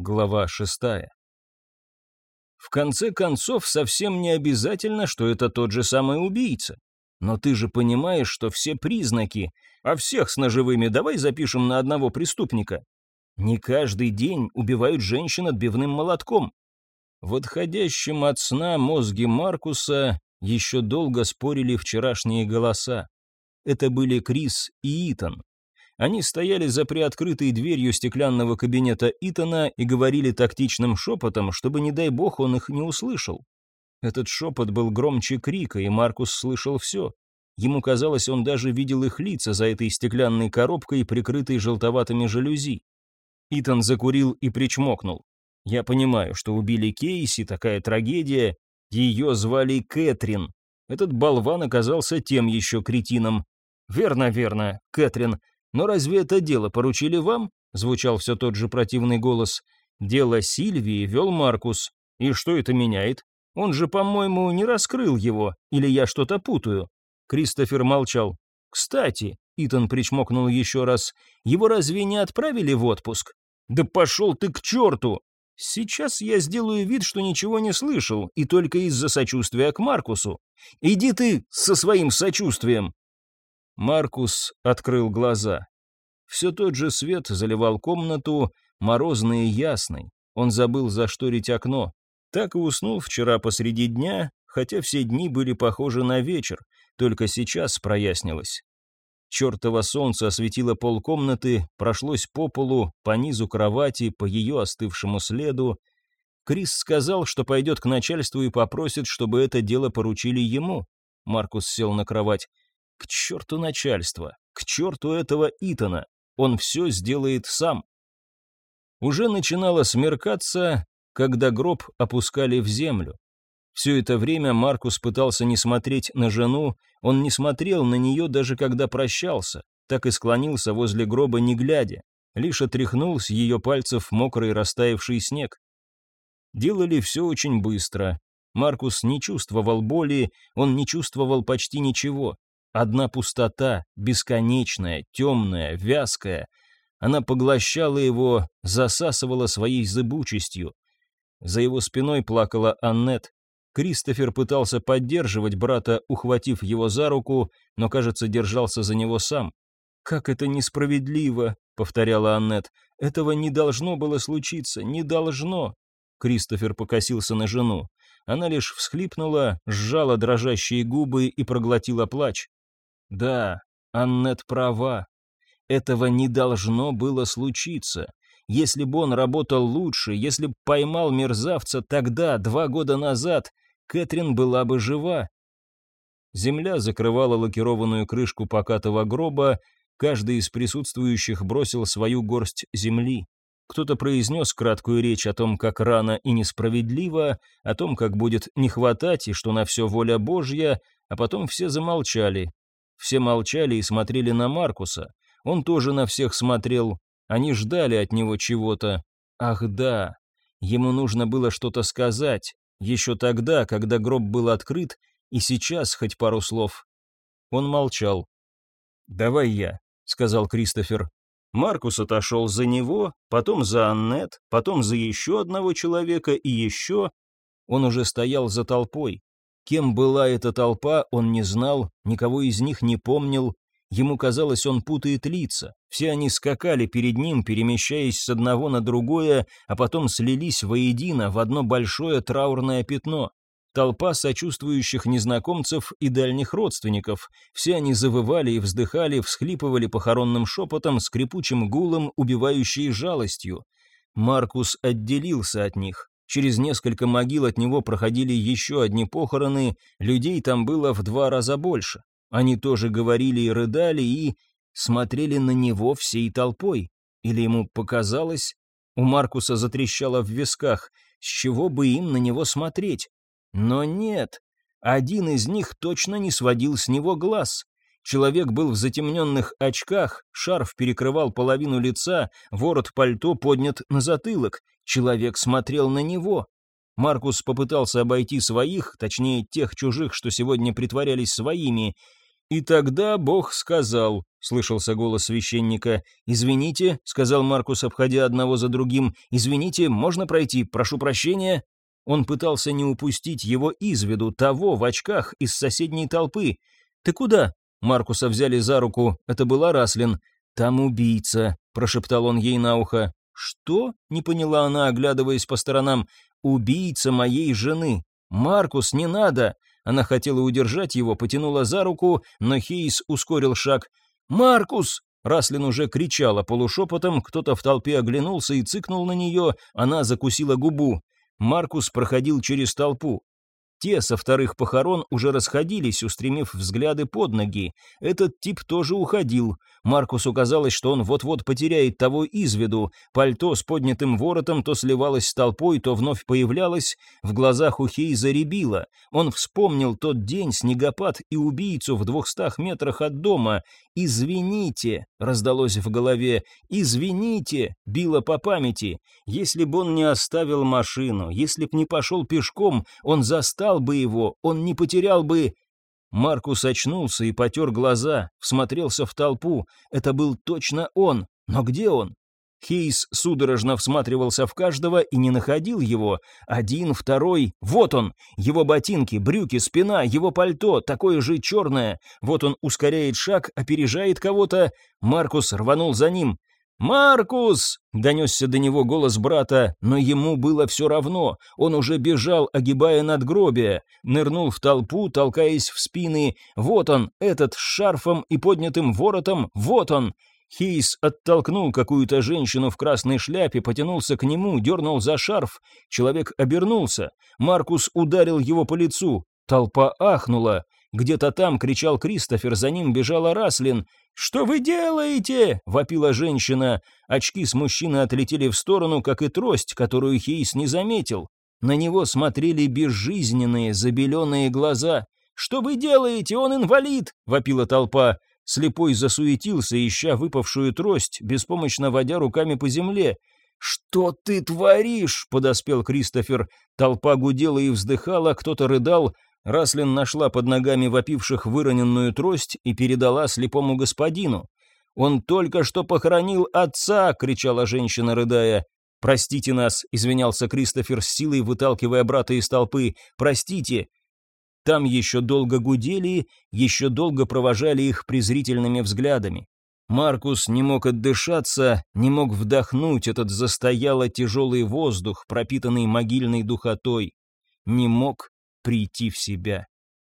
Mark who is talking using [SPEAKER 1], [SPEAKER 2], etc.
[SPEAKER 1] Глава шестая. В конце концов, совсем не обязательно, что это тот же самый убийца. Но ты же понимаешь, что все признаки, а всех с ножевыми давай запишем на одного преступника. Не каждый день убивают женщин отбивным молотком. В отходящем от сна мозге Маркуса еще долго спорили вчерашние голоса. Это были Крис и Итан. Они стояли за приоткрытой дверью стеклянного кабинета Итана и говорили тактичным шепотом, чтобы, не дай бог, он их не услышал. Этот шепот был громче крика, и Маркус слышал все. Ему казалось, он даже видел их лица за этой стеклянной коробкой, прикрытой желтоватыми жалюзи. Итан закурил и причмокнул. «Я понимаю, что убили Кейси, такая трагедия. Ее звали Кэтрин. Этот болван оказался тем еще кретином. Верно, верно, Кэтрин. Но разве это дело поручили вам?» Звучал все тот же противный голос. «Дело Сильвии вел Маркус. И что это меняет? Он же, по-моему, не раскрыл его. Или я что-то путаю?» Кристофер молчал. «Кстати», — Итан причмокнул еще раз, — «его разве не отправили в отпуск?» «Да пошел ты к черту!» «Сейчас я сделаю вид, что ничего не слышал, и только из-за сочувствия к Маркусу. Иди ты со своим сочувствием!» Маркус открыл глаза. Все тот же свет заливал комнату, морозный и ясный. Он забыл зашторить окно. Так и уснул вчера посреди дня, хотя все дни были похожи на вечер, только сейчас прояснилось. Чертово солнце осветило полкомнаты, прошлось по полу, по низу кровати, по ее остывшему следу. Крис сказал, что пойдет к начальству и попросит, чтобы это дело поручили ему. Маркус сел на кровать. К черту начальство, к черту этого Итана, он все сделает сам. Уже начинало смеркаться, когда гроб опускали в землю. Все это время Маркус пытался не смотреть на жену, он не смотрел на нее даже когда прощался, так и склонился возле гроба не глядя, лишь отряхнул с ее пальцев мокрый растаявший снег. Делали все очень быстро. Маркус не чувствовал боли, он не чувствовал почти ничего. Одна пустота, бесконечная, темная, вязкая. Она поглощала его, засасывала своей зыбучестью. За его спиной плакала Аннет. Кристофер пытался поддерживать брата, ухватив его за руку, но, кажется, держался за него сам. «Как это несправедливо!» — повторяла Аннет. «Этого не должно было случиться, не должно!» Кристофер покосился на жену. Она лишь всхлипнула, сжала дрожащие губы и проглотила плач. Да, Аннет права. Этого не должно было случиться. Если бы он работал лучше, если бы поймал мерзавца тогда, два года назад, Кэтрин была бы жива. Земля закрывала лакированную крышку покатого гроба, каждый из присутствующих бросил свою горсть земли. Кто-то произнес краткую речь о том, как рано и несправедливо, о том, как будет не хватать и что на все воля Божья, а потом все замолчали, все молчали и смотрели на Маркуса. Он тоже на всех смотрел. Они ждали от него чего-то. Ах да, ему нужно было что-то сказать. Еще тогда, когда гроб был открыт, и сейчас хоть пару слов. Он молчал. «Давай я», — сказал Кристофер. Маркус отошел за него, потом за Аннет, потом за еще одного человека и еще. Он уже стоял за толпой. Кем была эта толпа, он не знал, никого из них не помнил. Ему казалось, он путает лица. Все они скакали перед ним, перемещаясь с одного на другое, а потом слились воедино в одно большое траурное пятно. Толпа сочувствующих незнакомцев и дальних родственников. Все они завывали и вздыхали, всхлипывали похоронным шепотом, скрипучим гулом, убивающей жалостью. Маркус отделился от них. Через несколько могил от него проходили еще одни похороны, людей там было в два раза больше. Они тоже говорили и рыдали, и смотрели на него всей толпой. Или ему показалось? У Маркуса затрещало в висках. С чего бы им на него смотреть? Но нет. Один из них точно не сводил с него глаз. Человек был в затемненных очках, шарф перекрывал половину лица, ворот пальто поднят на затылок. Человек смотрел на него. Маркус попытался обойти своих, точнее тех чужих, что сегодня притворялись своими. И тогда Бог сказал, — слышался голос священника. «Извините», — сказал Маркус, обходя одного за другим, — «извините, можно пройти, прошу прощения». Он пытался не упустить его из виду, того в очках из соседней толпы. «Ты куда?» Маркуса взяли за руку, это была Раслин. «Там убийца», — прошептал он ей на ухо. «Что?» — не поняла она, оглядываясь по сторонам. «Убийца моей жены. Маркус, не надо!» Она хотела удержать его, потянула за руку, но Хейс ускорил шаг. «Маркус!» Раслин уже кричала полушепотом, кто-то в толпе оглянулся и цыкнул на нее, она закусила губу. Маркус проходил через толпу. Те со вторых похорон уже расходились, устремив взгляды под ноги. Этот тип тоже уходил. Маркусу казалось, что он вот-вот потеряет того из виду. Пальто с поднятым воротом то сливалось с толпой, то вновь появлялось. В глазах у Хейза рябило. Он вспомнил тот день, снегопад и убийцу в двухстах метрах от дома. «Извините», — раздалось в голове, «извините», — било по памяти. Если бы он не оставил машину, если б не пошел пешком, он застал бы его, он не потерял бы... Маркус очнулся и потер глаза, всмотрелся в толпу. Это был точно он. Но где он? Хейс судорожно всматривался в каждого и не находил его. Один, второй, вот он, его ботинки, брюки, спина, его пальто, такое же черное. Вот он ускоряет шаг, опережает кого-то. Маркус рванул за ним. «Маркус!» — донесся до него голос брата, но ему было все равно. Он уже бежал, огибая надгробие, нырнул в толпу, толкаясь в спины. Вот он, этот с шарфом и поднятым воротом, вот он! Хейс оттолкнул какую-то женщину в красной шляпе, потянулся к нему, дернул за шарф. Человек обернулся. Маркус ударил его по лицу. Толпа ахнула. Где-то там кричал Кристофер, за ним бежала Раслин. «Что вы делаете?» — вопила женщина. Очки с мужчины отлетели в сторону, как и трость, которую Хейс не заметил. На него смотрели безжизненные, забеленные глаза. «Что вы делаете? Он инвалид!» — вопила толпа. Слепой засуетился, ища выпавшую трость, беспомощно водя руками по земле. «Что ты творишь?» — подоспел Кристофер. Толпа гудела и вздыхала, кто-то рыдал. Раслин нашла под ногами вопивших выроненную трость и передала слепому господину. «Он только что похоронил отца!» — кричала женщина, рыдая. «Простите нас», — извинялся Кристофер с силой, выталкивая брата из толпы. «Простите, там еще долго гудели, еще долго провожали их презрительными взглядами. Маркус не мог отдышаться, не мог вдохнуть этот застояло тяжелый воздух, пропитанный могильной духотой. Не мог прийти в себя.